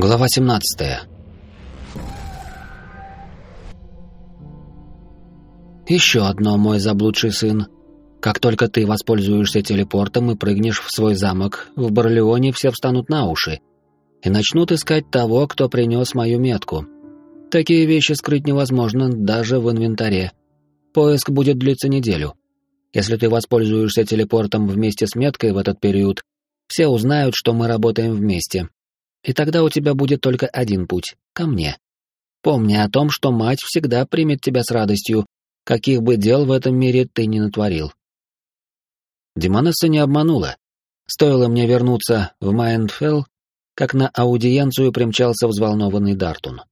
Глава 17 Еще одно, мой заблудший сын. Как только ты воспользуешься телепортом и прыгнешь в свой замок, в Барлеоне все встанут на уши и начнут искать того, кто принес мою метку. Такие вещи скрыть невозможно даже в инвентаре. Поиск будет длиться неделю. Если ты воспользуешься телепортом вместе с меткой в этот период, все узнают, что мы работаем вместе. И тогда у тебя будет только один путь — ко мне. Помни о том, что мать всегда примет тебя с радостью, каких бы дел в этом мире ты ни натворил. Демонесса не обманула. Стоило мне вернуться в Майндфелл, как на аудиенцию примчался взволнованный Дартун.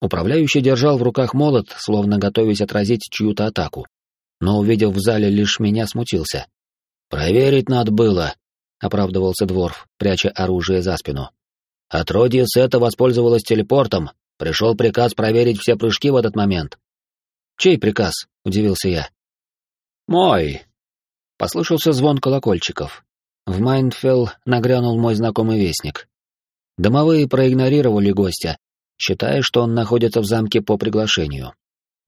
Управляющий держал в руках молот, словно готовясь отразить чью-то атаку. Но, увидев в зале лишь меня, смутился. «Проверить надо было», — оправдывался Дворф, пряча оружие за спину. «Отродье Сета воспользовалось телепортом. Пришел приказ проверить все прыжки в этот момент». «Чей приказ?» — удивился я. «Мой!» — послышался звон колокольчиков. В Майндфелл нагрянул мой знакомый вестник. Домовые проигнорировали гостя, считая, что он находится в замке по приглашению.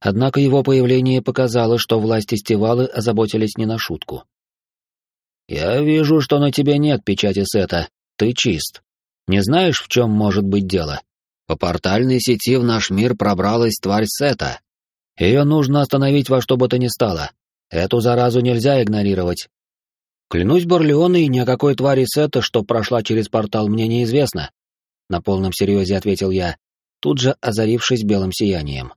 Однако его появление показало, что власти Стивалы озаботились не на шутку. «Я вижу, что на тебе нет печати сета. Ты чист. Не знаешь, в чем может быть дело? По портальной сети в наш мир пробралась тварь сета. Ее нужно остановить во что бы то ни стало. Эту заразу нельзя игнорировать. Клянусь Борлеоной, ни о какой твари сета, что прошла через портал, мне неизвестно. На полном серьезе ответил я, тут же озарившись белым сиянием.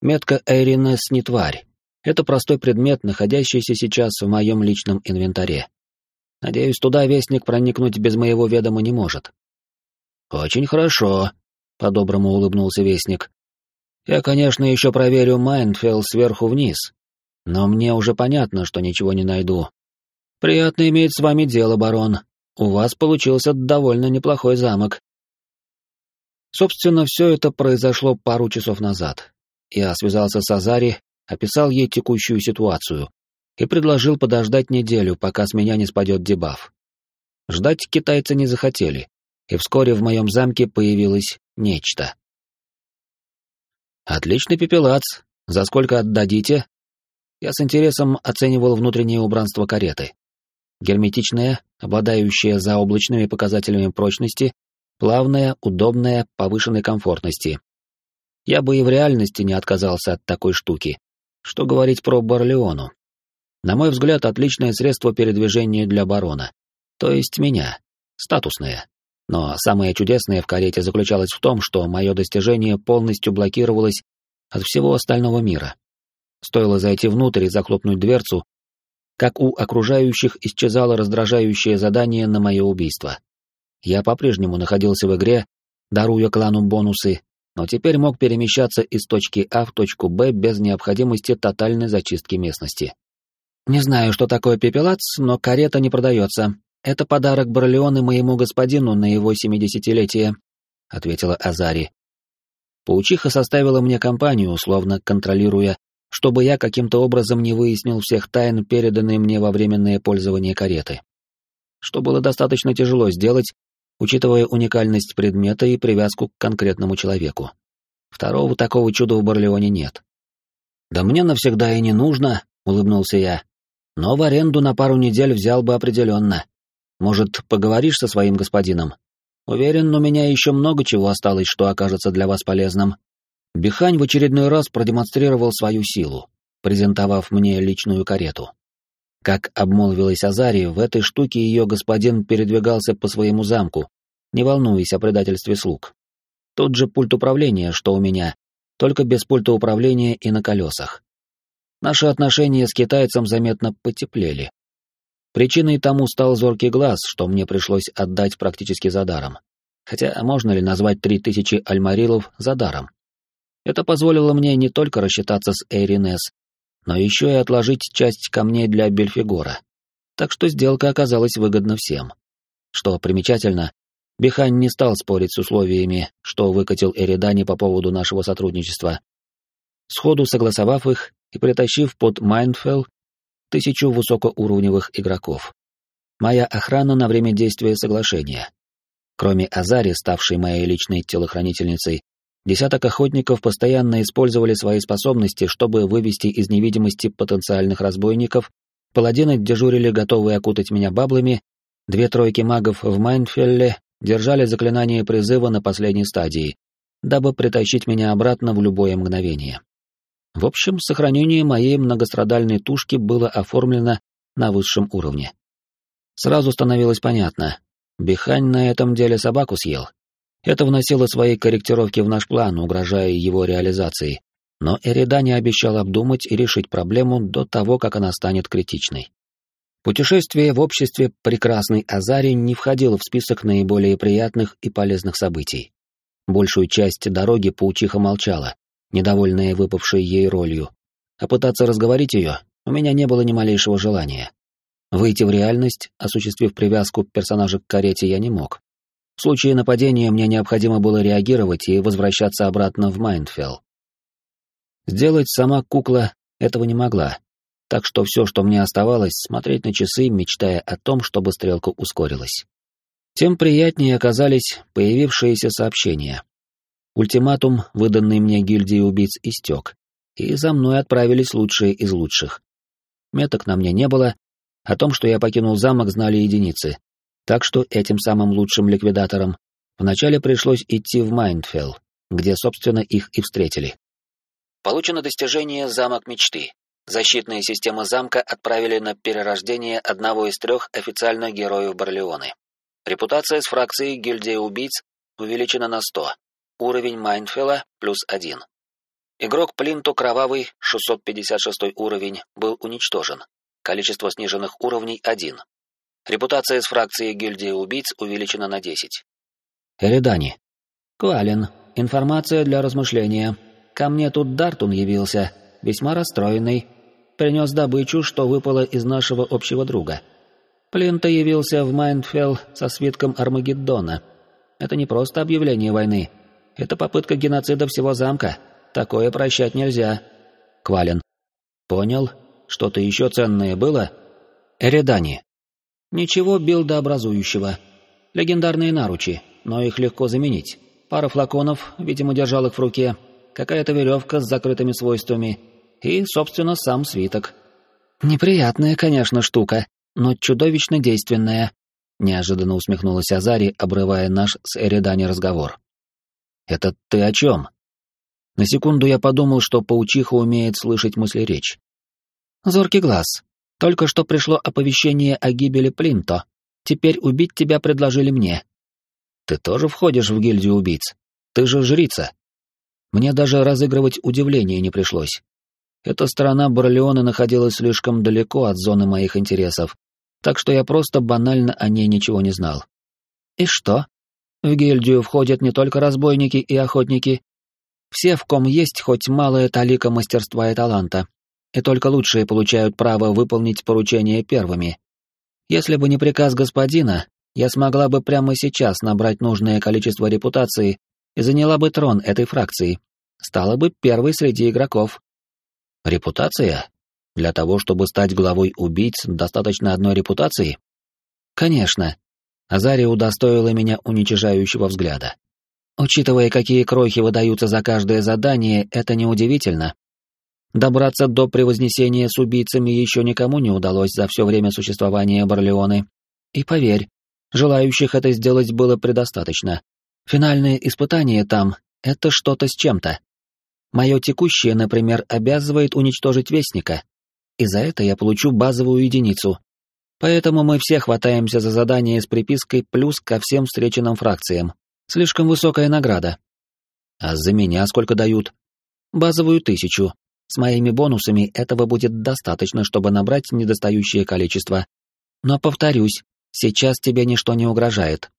Метка Эйринес не тварь. Это простой предмет, находящийся сейчас в моем личном инвентаре. Надеюсь, туда вестник проникнуть без моего ведома не может. Очень хорошо, по-доброму улыбнулся вестник. Я, конечно, еще проверю Майндфелл сверху вниз, но мне уже понятно, что ничего не найду. Приятно иметь с вами дело, барон. У вас получился довольно неплохой замок. Собственно, все это произошло пару часов назад. Я связался с Азари, описал ей текущую ситуацию и предложил подождать неделю, пока с меня не спадет дебаф. Ждать китайцы не захотели, и вскоре в моем замке появилось нечто. «Отличный пепелац. За сколько отдадите?» Я с интересом оценивал внутреннее убранство кареты. Герметичная, обладающая заоблачными показателями прочности Плавная, удобная, повышенной комфортности. Я бы и в реальности не отказался от такой штуки. Что говорить про Барлеону? На мой взгляд, отличное средство передвижения для барона. То есть меня. Статусное. Но самое чудесное в карете заключалось в том, что мое достижение полностью блокировалось от всего остального мира. Стоило зайти внутрь и захлопнуть дверцу, как у окружающих исчезало раздражающее задание на мое убийство. Я по-прежнему находился в игре, даруя клану бонусы, но теперь мог перемещаться из точки А в точку Б без необходимости тотальной зачистки местности. «Не знаю, что такое пепелац, но карета не продается. Это подарок Барлеоны моему господину на его семидесятилетие», — ответила Азари. Паучиха составила мне компанию, условно контролируя, чтобы я каким-то образом не выяснил всех тайн, переданные мне во временное пользование кареты. Что было достаточно тяжело сделать, учитывая уникальность предмета и привязку к конкретному человеку. Второго такого чуда в Барлеоне нет. «Да мне навсегда и не нужно», — улыбнулся я. «Но в аренду на пару недель взял бы определенно. Может, поговоришь со своим господином? Уверен, у меня еще много чего осталось, что окажется для вас полезным». Бихань в очередной раз продемонстрировал свою силу, презентовав мне личную карету. Как обмолвилась Азари, в этой штуке ее господин передвигался по своему замку, не волнуясь о предательстве слуг. Тот же пульт управления, что у меня, только без пульта управления и на колесах. Наши отношения с китайцем заметно потеплели. Причиной тому стал зоркий глаз, что мне пришлось отдать практически за даром. Хотя можно ли назвать три тысячи альмарилов за даром? Это позволило мне не только рассчитаться с Эйринес, но еще и отложить часть камней для Бельфигора. Так что сделка оказалась выгодна всем. Что примечательно, Бихань не стал спорить с условиями, что выкатил Эридани по поводу нашего сотрудничества. Сходу согласовав их и притащив под Майндфелл тысячу высокоуровневых игроков. Моя охрана на время действия соглашения. Кроме Азари, ставшей моей личной телохранительницей, десяток охотников постоянно использовали свои способности, чтобы вывести из невидимости потенциальных разбойников, паладины дежурили, готовые окутать меня баблами, две тройки магов в Майнфелле держали заклинание призыва на последней стадии, дабы притащить меня обратно в любое мгновение. В общем, сохранение моей многострадальной тушки было оформлено на высшем уровне. Сразу становилось понятно, Бихань на этом деле собаку съел. Это вносило свои корректировки в наш план, угрожая его реализации, но Эрида не обещал обдумать и решить проблему до того, как она станет критичной. Путешествие в обществе прекрасной Азари не входило в список наиболее приятных и полезных событий. Большую часть дороги паучиха молчала, недовольная выпавшей ей ролью, а пытаться разговорить ее у меня не было ни малейшего желания. Выйти в реальность, осуществив привязку персонажа к карете, я не мог. В случае нападения мне необходимо было реагировать и возвращаться обратно в Майндфелл. Сделать сама кукла этого не могла, так что все, что мне оставалось, смотреть на часы, мечтая о том, чтобы стрелка ускорилась. Тем приятнее оказались появившиеся сообщения. Ультиматум, выданный мне гильдией убийц, истек, и за мной отправились лучшие из лучших. Меток на мне не было, о том, что я покинул замок, знали единицы, так что этим самым лучшим ликвидаторам вначале пришлось идти в Майндфелл, где, собственно, их и встретили. Получено достижение «Замок мечты». Защитные системы замка отправили на перерождение одного из трех официальных героев Барлеоны. Репутация с фракцией гильдии убийц увеличена на 100. Уровень Майнфелла плюс 1. Игрок Плинту Кровавый, 656 уровень, был уничтожен. Количество сниженных уровней — один. Репутация с фракцией гильдии убийц увеличена на 10. Эридани. Куалин. Информация для размышления. Ко мне тут Дартун явился, весьма расстроенный. Принес добычу, что выпало из нашего общего друга. Плинта явился в Майндфелл со свитком Армагеддона. Это не просто объявление войны. Это попытка геноцида всего замка. Такое прощать нельзя. Квалин. Понял. Что-то еще ценное было? Эридани. Ничего билдообразующего. Легендарные наручи, но их легко заменить. Пара флаконов, видимо, держал их в руке. Какая-то веревка с закрытыми свойствами. И, собственно, сам свиток. Неприятная, конечно, штука, но чудовищно действенная. Неожиданно усмехнулась Азари, обрывая наш с Эридани разговор. «Это ты о чем?» На секунду я подумал, что паучиха умеет слышать мысли речь. Зоркий глаз. Только что пришло оповещение о гибели Плинто. Теперь убить тебя предложили мне. Ты тоже входишь в гильдию убийц? Ты же жрица. Мне даже разыгрывать удивление не пришлось. Эта сторона Барлеона находилась слишком далеко от зоны моих интересов, так что я просто банально о ней ничего не знал. И что? В гильдию входят не только разбойники и охотники. Все, в ком есть хоть малая талика мастерства и таланта, и только лучшие получают право выполнить поручение первыми. Если бы не приказ господина, я смогла бы прямо сейчас набрать нужное количество репутации и заняла бы трон этой фракции. Стала бы первой среди игроков. Репутация? Для того, чтобы стать главой убийц, достаточно одной репутации? Конечно. Азария удостоила меня уничижающего взгляда. Учитывая, какие крохи выдаются за каждое задание, это неудивительно. Добраться до превознесения с убийцами еще никому не удалось за все время существования Барлеоны. И поверь, желающих это сделать было предостаточно. Финальное испытание там — это что-то с чем-то. Мое текущее, например, обязывает уничтожить Вестника, и за это я получу базовую единицу. Поэтому мы все хватаемся за задание с припиской плюс ко всем встреченным фракциям. Слишком высокая награда. А за меня сколько дают? Базовую тысячу, с моими бонусами этого будет достаточно, чтобы набрать недостающее количество. Но повторюсь, сейчас тебе ничто не угрожает.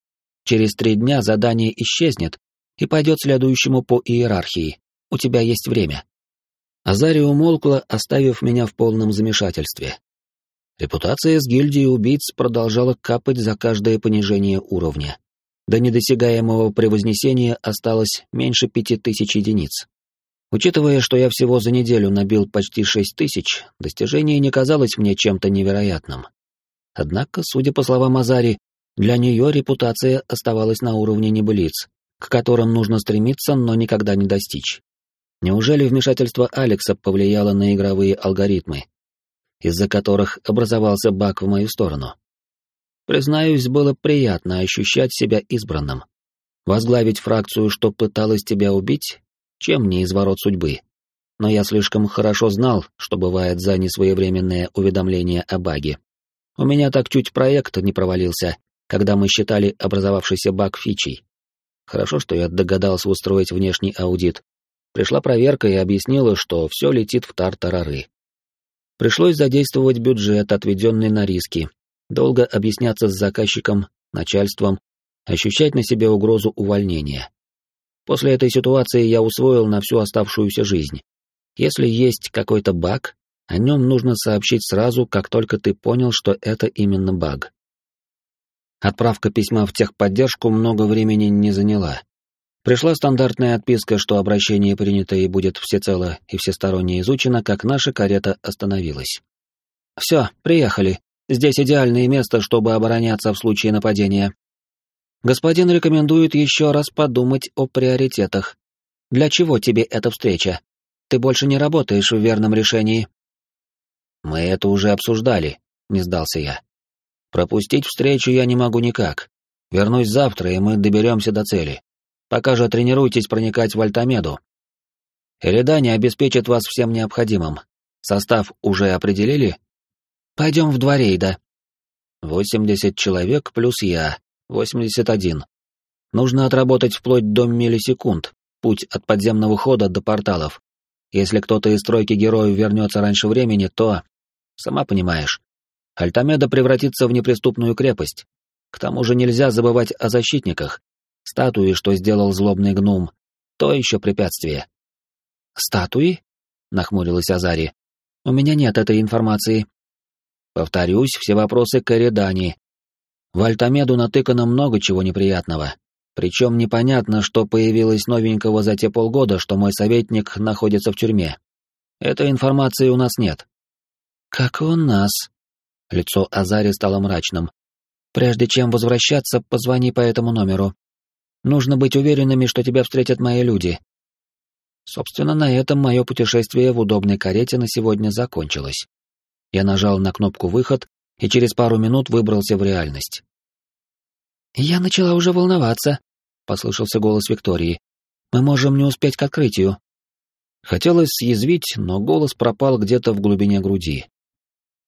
Через три дня задание исчезнет и пойдет следующему по иерархии. У тебя есть время. Азария умолкла, оставив меня в полном замешательстве. Репутация с гильдией убийц продолжала капать за каждое понижение уровня. До недосягаемого превознесения осталось меньше пяти тысяч единиц. Учитывая, что я всего за неделю набил почти шесть тысяч, достижение не казалось мне чем-то невероятным. Однако, судя по словам Азари, Для нее репутация оставалась на уровне небылиц, к которым нужно стремиться, но никогда не достичь. Неужели вмешательство Алекса повлияло на игровые алгоритмы, из-за которых образовался баг в мою сторону? Признаюсь, было приятно ощущать себя избранным. Возглавить фракцию, что пыталась тебя убить, чем не изворот судьбы. Но я слишком хорошо знал, что бывает за несвоевременное уведомление о баге. У меня так чуть проект не провалился, когда мы считали образовавшийся баг фичей. Хорошо, что я догадался устроить внешний аудит. Пришла проверка и объяснила, что все летит в тартарары. Пришлось задействовать бюджет, отведенный на риски, долго объясняться с заказчиком, начальством, ощущать на себе угрозу увольнения. После этой ситуации я усвоил на всю оставшуюся жизнь. Если есть какой-то баг, о нем нужно сообщить сразу, как только ты понял, что это именно баг. Отправка письма в техподдержку много времени не заняла. Пришла стандартная отписка, что обращение принято и будет всецело и всесторонне изучено, как наша карета остановилась. «Все, приехали. Здесь идеальное место, чтобы обороняться в случае нападения. Господин рекомендует еще раз подумать о приоритетах. Для чего тебе эта встреча? Ты больше не работаешь в верном решении». «Мы это уже обсуждали», — не сдался я. «Пропустить встречу я не могу никак. Вернусь завтра, и мы доберемся до цели. Пока же тренируйтесь проникать в Альтамеду. Эридани обеспечит вас всем необходимым. Состав уже определили? Пойдем в два рейда. Восемьдесят человек плюс я. Восемьдесят один. Нужно отработать вплоть до миллисекунд, путь от подземного хода до порталов. Если кто-то из тройки героев вернется раньше времени, то... Сама понимаешь. Альтамеда превратится в неприступную крепость. К тому же нельзя забывать о защитниках, Статуи, что сделал злобный гном, то еще препятствие. «Статуи?» — нахмурилась Азари. «У меня нет этой информации». Повторюсь, все вопросы к Эридани. В Альтамеду натыкано много чего неприятного. Причем непонятно, что появилось новенького за те полгода, что мой советник находится в тюрьме. Этой информации у нас нет. «Как у нас?» Лицо Азари стало мрачным. «Прежде чем возвращаться, позвони по этому номеру. Нужно быть уверенными, что тебя встретят мои люди. Собственно, на этом мое путешествие в удобной карете на сегодня закончилось. Я нажал на кнопку «Выход» и через пару минут выбрался в реальность. «Я начала уже волноваться», — послышался голос Виктории. «Мы можем не успеть к открытию». Хотелось съязвить, но голос пропал где-то в глубине груди.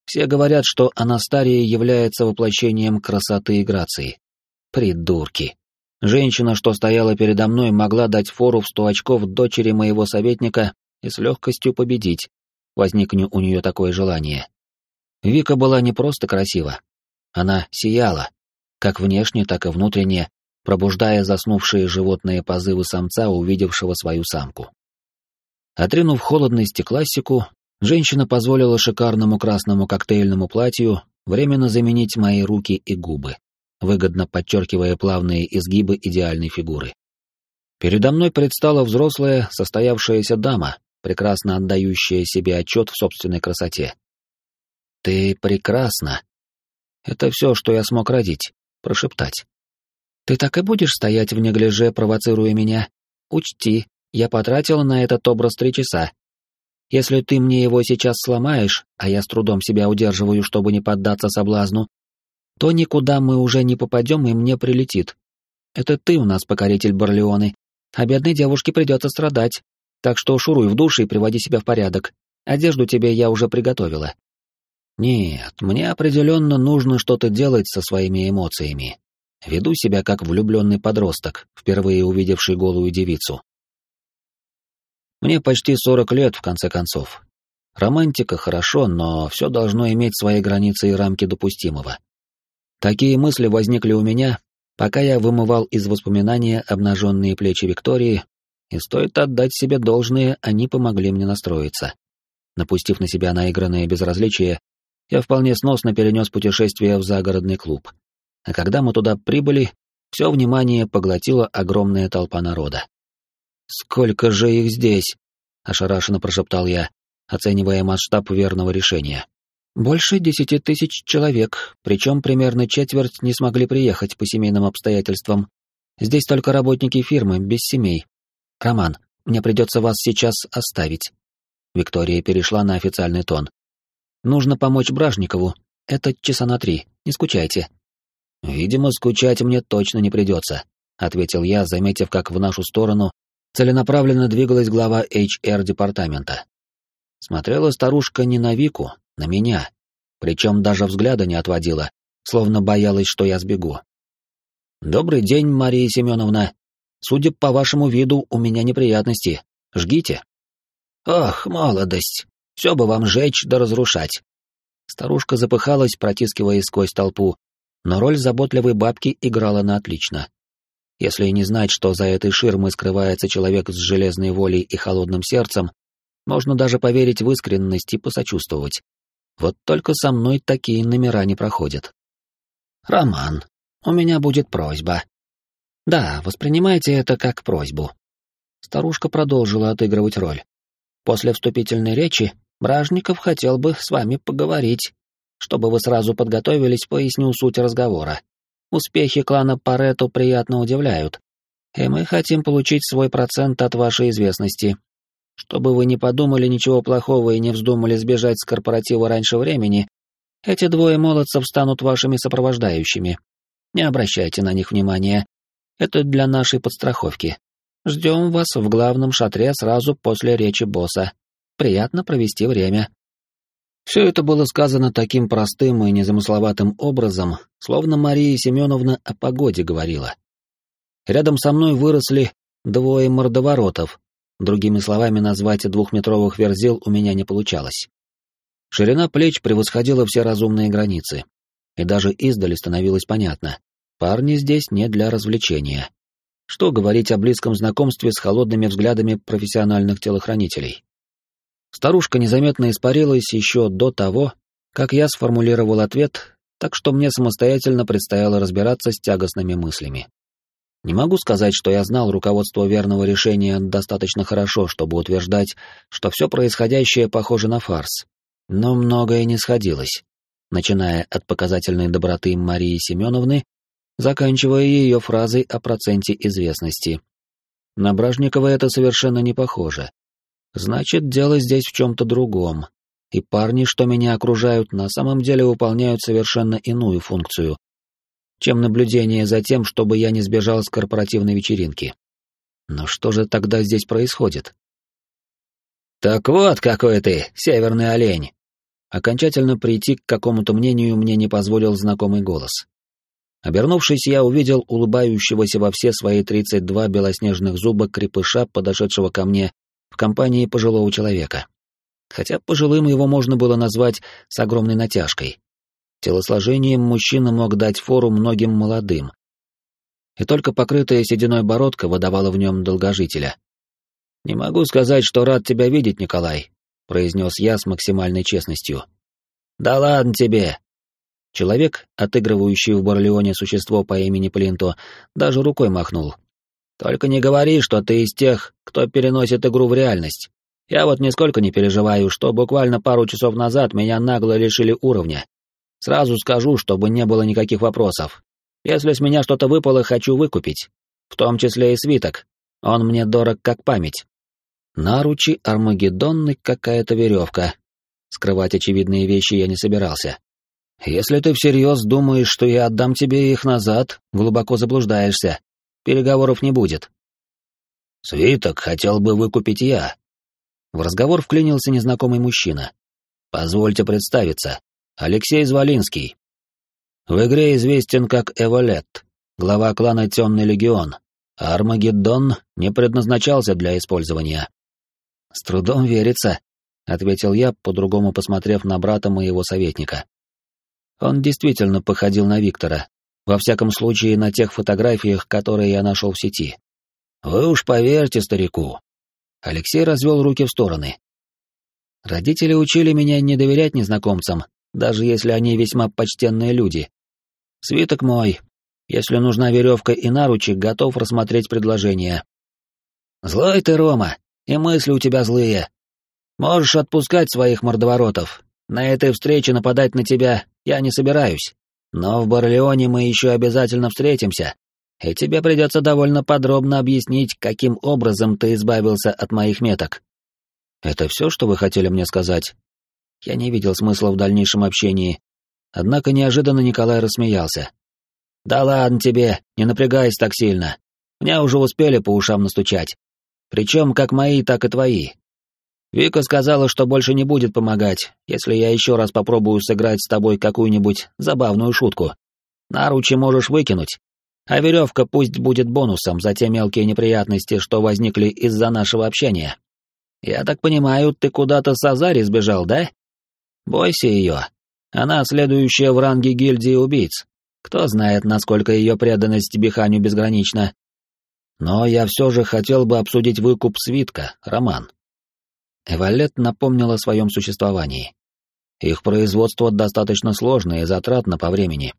Все говорят, что Анастария является воплощением красоты и грации. Придурки. Женщина, что стояла передо мной, могла дать фору в сто очков дочери моего советника и с легкостью победить, возникнет у нее такое желание. Вика была не просто красива. Она сияла, как внешне, так и внутренне, пробуждая заснувшие животные позывы самца, увидевшего свою самку. Отринув холодность и классику, женщина позволила шикарному красному коктейльному платью временно заменить мои руки и губы выгодно подчеркивая плавные изгибы идеальной фигуры. Передо мной предстала взрослая, состоявшаяся дама, прекрасно отдающая себе отчет в собственной красоте. «Ты прекрасна!» Это все, что я смог родить, прошептать. «Ты так и будешь стоять в неглиже, провоцируя меня? Учти, я потратила на этот образ три часа. Если ты мне его сейчас сломаешь, а я с трудом себя удерживаю, чтобы не поддаться соблазну, то никуда мы уже не попадем, и мне прилетит. Это ты у нас покоритель Барлеоны, а бедной девушке придется страдать. Так что шуруй в душ и приводи себя в порядок. Одежду тебе я уже приготовила. Нет, мне определенно нужно что-то делать со своими эмоциями. Веду себя как влюбленный подросток, впервые увидевший голую девицу. Мне почти сорок лет, в конце концов. Романтика хорошо, но все должно иметь свои границы и рамки допустимого. Такие мысли возникли у меня, пока я вымывал из воспоминания обнаженные плечи Виктории, и стоит отдать себе должное, они помогли мне настроиться. Напустив на себя наигранное безразличие, я вполне сносно перенес путешествие в загородный клуб. А когда мы туда прибыли, все внимание поглотила огромная толпа народа. «Сколько же их здесь?» — ошарашенно прошептал я, оценивая масштаб верного решения. Больше десяти тысяч человек, причем примерно четверть не смогли приехать по семейным обстоятельствам. Здесь только работники фирмы, без семей. Роман, мне придется вас сейчас оставить. Виктория перешла на официальный тон. Нужно помочь Бражникову. Это часа на три, не скучайте. Видимо, скучать мне точно не придется, ответил я, заметив, как в нашу сторону целенаправленно двигалась глава HR-департамента. Смотрела старушка не на Вику, на меня, причем даже взгляда не отводила, словно боялась, что я сбегу. «Добрый день, Мария Семеновна. Судя по вашему виду, у меня неприятности. Жгите». «Ох, молодость! Все бы вам жечь да разрушать!» Старушка запыхалась, протискиваясь сквозь толпу, но роль заботливой бабки играла на отлично. Если не знать, что за этой ширмой скрывается человек с железной волей и холодным сердцем, можно даже поверить в искренность и посочувствовать. Вот только со мной такие номера не проходят. «Роман, у меня будет просьба». «Да, воспринимайте это как просьбу». Старушка продолжила отыгрывать роль. «После вступительной речи Бражников хотел бы с вами поговорить. Чтобы вы сразу подготовились, поясню суть разговора. Успехи клана Парету приятно удивляют, и мы хотим получить свой процент от вашей известности, чтобы вы не подумали ничего плохого и не вздумали сбежать с корпоратива раньше времени, эти двое молодцев станут вашими сопровождающими. Не обращайте на них внимания. Это для нашей подстраховки. Ждем вас в главном шатре сразу после речи босса. Приятно провести время. Все это было сказано таким простым и незамысловатым образом, словно Мария Семеновна о погоде говорила. Рядом со мной выросли двое мордоворотов, Другими словами, назвать двухметровых верзил у меня не получалось. Ширина плеч превосходила все разумные границы. И даже издали становилось понятно. Парни здесь не для развлечения. Что говорить о близком знакомстве с холодными взглядами профессиональных телохранителей? Старушка незаметно испарилась еще до того, как я сформулировал ответ, так что мне самостоятельно предстояло разбираться с тягостными мыслями. Не могу сказать, что я знал руководство верного решения достаточно хорошо, чтобы утверждать, что все происходящее похоже на фарс. Но многое не сходилось, начиная от показательной доброты Марии Семеновны, заканчивая ее фразой о проценте известности. На Бражникова это совершенно не похоже. Значит, дело здесь в чем-то другом, и парни, что меня окружают, на самом деле выполняют совершенно иную функцию, чем наблюдение за тем, чтобы я не сбежал с корпоративной вечеринки. Но что же тогда здесь происходит? «Так вот какой ты, северный олень!» Окончательно прийти к какому-то мнению мне не позволил знакомый голос. Обернувшись, я увидел улыбающегося во все свои тридцать два белоснежных зуба крепыша, подошедшего ко мне в компании пожилого человека. Хотя пожилым его можно было назвать с огромной натяжкой. Телосложением мужчина мог дать фору многим молодым. И только покрытая сединой бородка выдавала в нем долгожителя. «Не могу сказать, что рад тебя видеть, Николай», — произнес я с максимальной честностью. «Да ладно тебе!» Человек, отыгрывающий в Барлеоне существо по имени Плинто, даже рукой махнул. «Только не говори, что ты из тех, кто переносит игру в реальность. Я вот нисколько не переживаю, что буквально пару часов назад меня нагло лишили уровня, Сразу скажу, чтобы не было никаких вопросов. Если с меня что-то выпало, хочу выкупить. В том числе и свиток. Он мне дорог как память. Наручи Армагеддонны какая-то веревка. Скрывать очевидные вещи я не собирался. Если ты всерьез думаешь, что я отдам тебе их назад, глубоко заблуждаешься. Переговоров не будет. Свиток хотел бы выкупить я. В разговор вклинился незнакомый мужчина. Позвольте представиться. Алексей Звалинский. В игре известен как Эволет, глава клана Темный Легион, Армагеддон не предназначался для использования. «С трудом верится», — ответил я, по-другому посмотрев на брата моего советника. Он действительно походил на Виктора, во всяком случае на тех фотографиях, которые я нашел в сети. «Вы уж поверьте старику». Алексей развел руки в стороны. Родители учили меня не доверять незнакомцам, даже если они весьма почтенные люди. Свиток мой. Если нужна веревка и наручи, готов рассмотреть предложение. Злой ты, Рома, и мысли у тебя злые. Можешь отпускать своих мордоворотов. на этой встрече нападать на тебя я не собираюсь. Но в Барлеоне мы еще обязательно встретимся, и тебе придется довольно подробно объяснить, каким образом ты избавился от моих меток. Это все, что вы хотели мне сказать? Я не видел смысла в дальнейшем общении. Однако неожиданно Николай рассмеялся. Да ладно тебе, не напрягайся так сильно. Мне уже успели по ушам настучать. Причем как мои, так и твои. Вика сказала, что больше не будет помогать, если я еще раз попробую сыграть с тобой какую-нибудь забавную шутку. Наручи можешь выкинуть, а веревка пусть будет бонусом за те мелкие неприятности, что возникли из-за нашего общения. Я так понимаю, ты куда-то с Азари сбежал, да? Бойся ее. Она следующая в ранге гильдии убийц. Кто знает, насколько ее преданность Биханю безгранична. Но я все же хотел бы обсудить выкуп свитка, Роман. Эвалет напомнил о своем существовании. Их производство достаточно сложное и затратно по времени.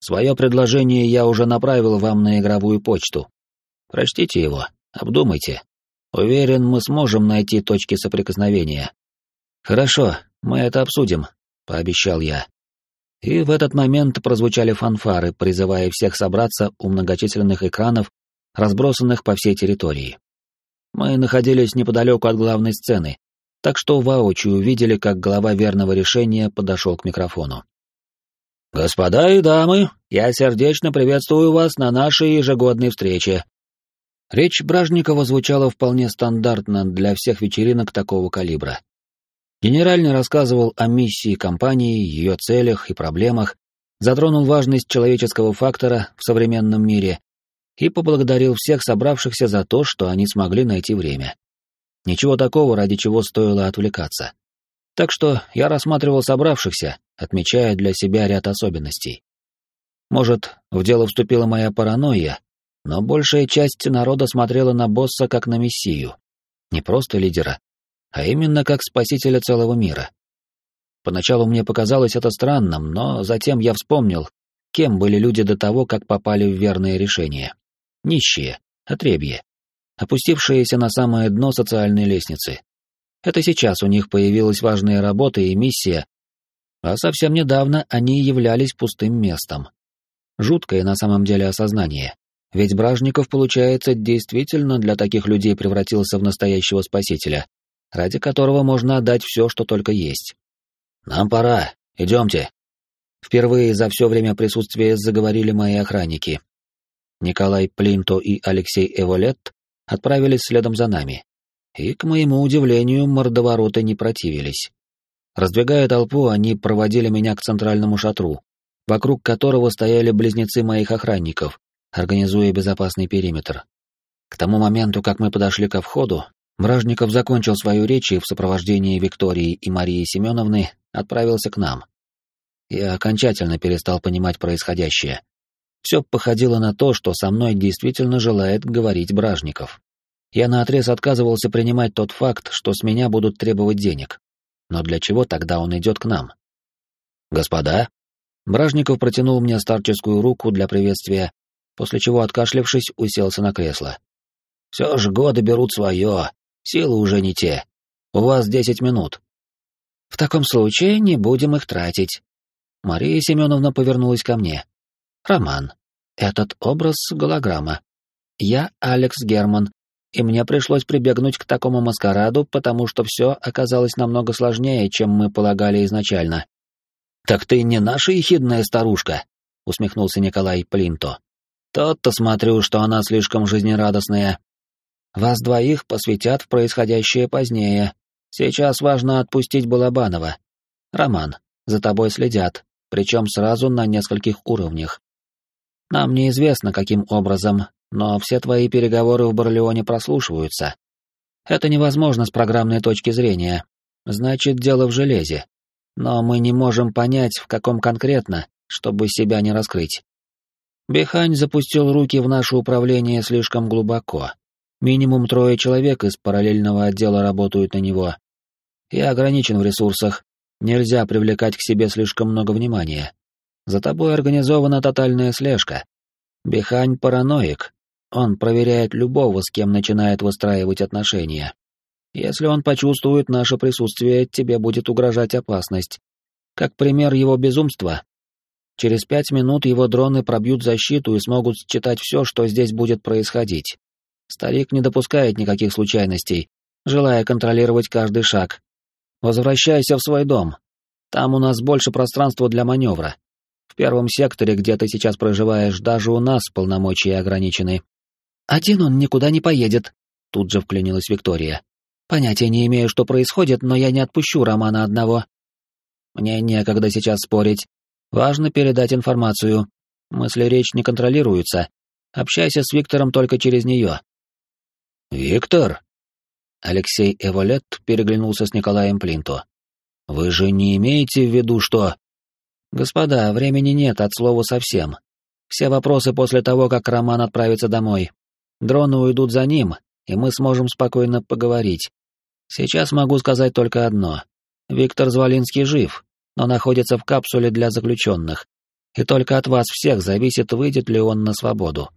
Свое предложение я уже направил вам на игровую почту. Прочтите его, обдумайте. Уверен, мы сможем найти точки соприкосновения. Хорошо, мы это обсудим, пообещал я. И в этот момент прозвучали фанфары, призывая всех собраться у многочисленных экранов, разбросанных по всей территории. Мы находились неподалеку от главной сцены, так что воочию увидели, как глава верного решения подошел к микрофону. «Господа и дамы, я сердечно приветствую вас на нашей ежегодной встрече». Речь Бражникова звучала вполне стандартно для всех вечеринок такого калибра. Генеральный рассказывал о миссии компании, ее целях и проблемах, затронул важность человеческого фактора в современном мире и поблагодарил всех собравшихся за то, что они смогли найти время. Ничего такого, ради чего стоило отвлекаться. Так что я рассматривал собравшихся, отмечая для себя ряд особенностей. Может, в дело вступила моя паранойя, но большая часть народа смотрела на босса как на мессию. Не просто лидера, а именно как спасителя целого мира. Поначалу мне показалось это странным, но затем я вспомнил, кем были люди до того, как попали в верное решение. Нищие, отребье, опустившиеся на самое дно социальной лестницы, это сейчас у них появилась важная работа и миссия, а совсем недавно они являлись пустым местом. Жуткое на самом деле осознание. Ведь Бражников, получается, действительно для таких людей превратился в настоящего спасителя, ради которого можно отдать все, что только есть. «Нам пора, идемте». Впервые за все время присутствия заговорили мои охранники. Николай Плинто и Алексей Эволет отправились следом за нами. И, к моему удивлению, мордовороты не противились. Раздвигая толпу, они проводили меня к центральному шатру, вокруг которого стояли близнецы моих охранников, организуя безопасный периметр. К тому моменту, как мы подошли ко входу, Бражников закончил свою речь и в сопровождении Виктории и Марии Семеновны отправился к нам. Я окончательно перестал понимать происходящее. Все походило на то, что со мной действительно желает говорить Бражников. Я наотрез отказывался принимать тот факт, что с меня будут требовать денег. Но для чего тогда он идет к нам? «Господа?» Бражников протянул мне старческую руку для приветствия, после чего, откашлившись, уселся на кресло. «Все же годы берут свое, силы уже не те. У вас десять минут». «В таком случае не будем их тратить». Мария Семеновна повернулась ко мне. «Роман, этот образ — голограмма. Я Алекс Герман, и мне пришлось прибегнуть к такому маскараду, потому что все оказалось намного сложнее, чем мы полагали изначально. «Так ты не наша ехидная старушка?» — усмехнулся Николай Плинто. «Тот-то смотрю, что она слишком жизнерадостная. Вас двоих посвятят в происходящее позднее. Сейчас важно отпустить Балабанова. Роман, за тобой следят, причем сразу на нескольких уровнях. Нам неизвестно, каким образом, но все твои переговоры в Барлеоне прослушиваются. Это невозможно с программной точки зрения. Значит, дело в железе. Но мы не можем понять, в каком конкретно, чтобы себя не раскрыть. Бихань запустил руки в наше управление слишком глубоко. Минимум трое человек из параллельного отдела работают на него. Я ограничен в ресурсах. Нельзя привлекать к себе слишком много внимания. За тобой организована тотальная слежка. Бихань параноик, он проверяет любого, с кем начинает выстраивать отношения. Если он почувствует наше присутствие, тебе будет угрожать опасность. Как пример его безумства. Через пять минут его дроны пробьют защиту и смогут считать все, что здесь будет происходить. Старик не допускает никаких случайностей, желая контролировать каждый шаг. Возвращайся в свой дом. Там у нас больше пространства для маневра. В первом секторе, где ты сейчас проживаешь, даже у нас полномочия ограничены. Один он никуда не поедет, тут же вклинилась Виктория. Понятия не имею, что происходит, но я не отпущу Романа одного. Мне некогда сейчас спорить. Важно передать информацию. Мысли речь не контролируются. Общайся с Виктором только через нее. Виктор? Алексей Эволет переглянулся с Николаем Плинто. Вы же не имеете в виду, что... Господа, времени нет от слова совсем. Все вопросы после того, как Роман отправится домой. Дроны уйдут за ним, и мы сможем спокойно поговорить. Сейчас могу сказать только одно. Виктор Звалинский жив, но находится в капсуле для заключенных, и только от вас всех зависит, выйдет ли он на свободу.